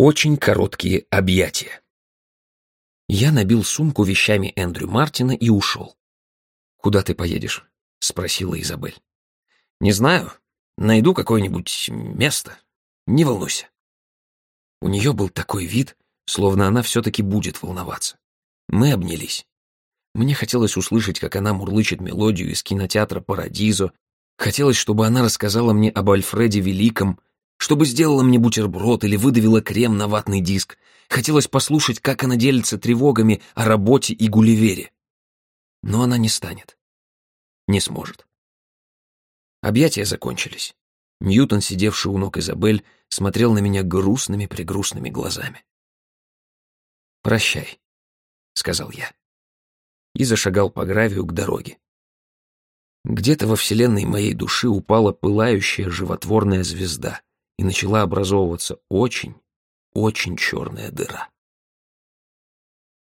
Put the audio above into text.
Очень короткие объятия. Я набил сумку вещами Эндрю Мартина и ушел. «Куда ты поедешь?» — спросила Изабель. «Не знаю. Найду какое-нибудь место. Не волнуйся». У нее был такой вид, словно она все-таки будет волноваться. Мы обнялись. Мне хотелось услышать, как она мурлычет мелодию из кинотеатра «Парадизо». Хотелось, чтобы она рассказала мне об Альфреде Великом, чтобы сделала мне бутерброд или выдавила крем на ватный диск. Хотелось послушать, как она делится тревогами о работе и Гулливере. Но она не станет. Не сможет. Объятия закончились. Ньютон, сидевший у ног Изабель, смотрел на меня грустными-прегрустными глазами. «Прощай», — сказал я. И зашагал по гравию к дороге. Где-то во вселенной моей души упала пылающая животворная звезда — и начала образовываться очень, очень черная дыра.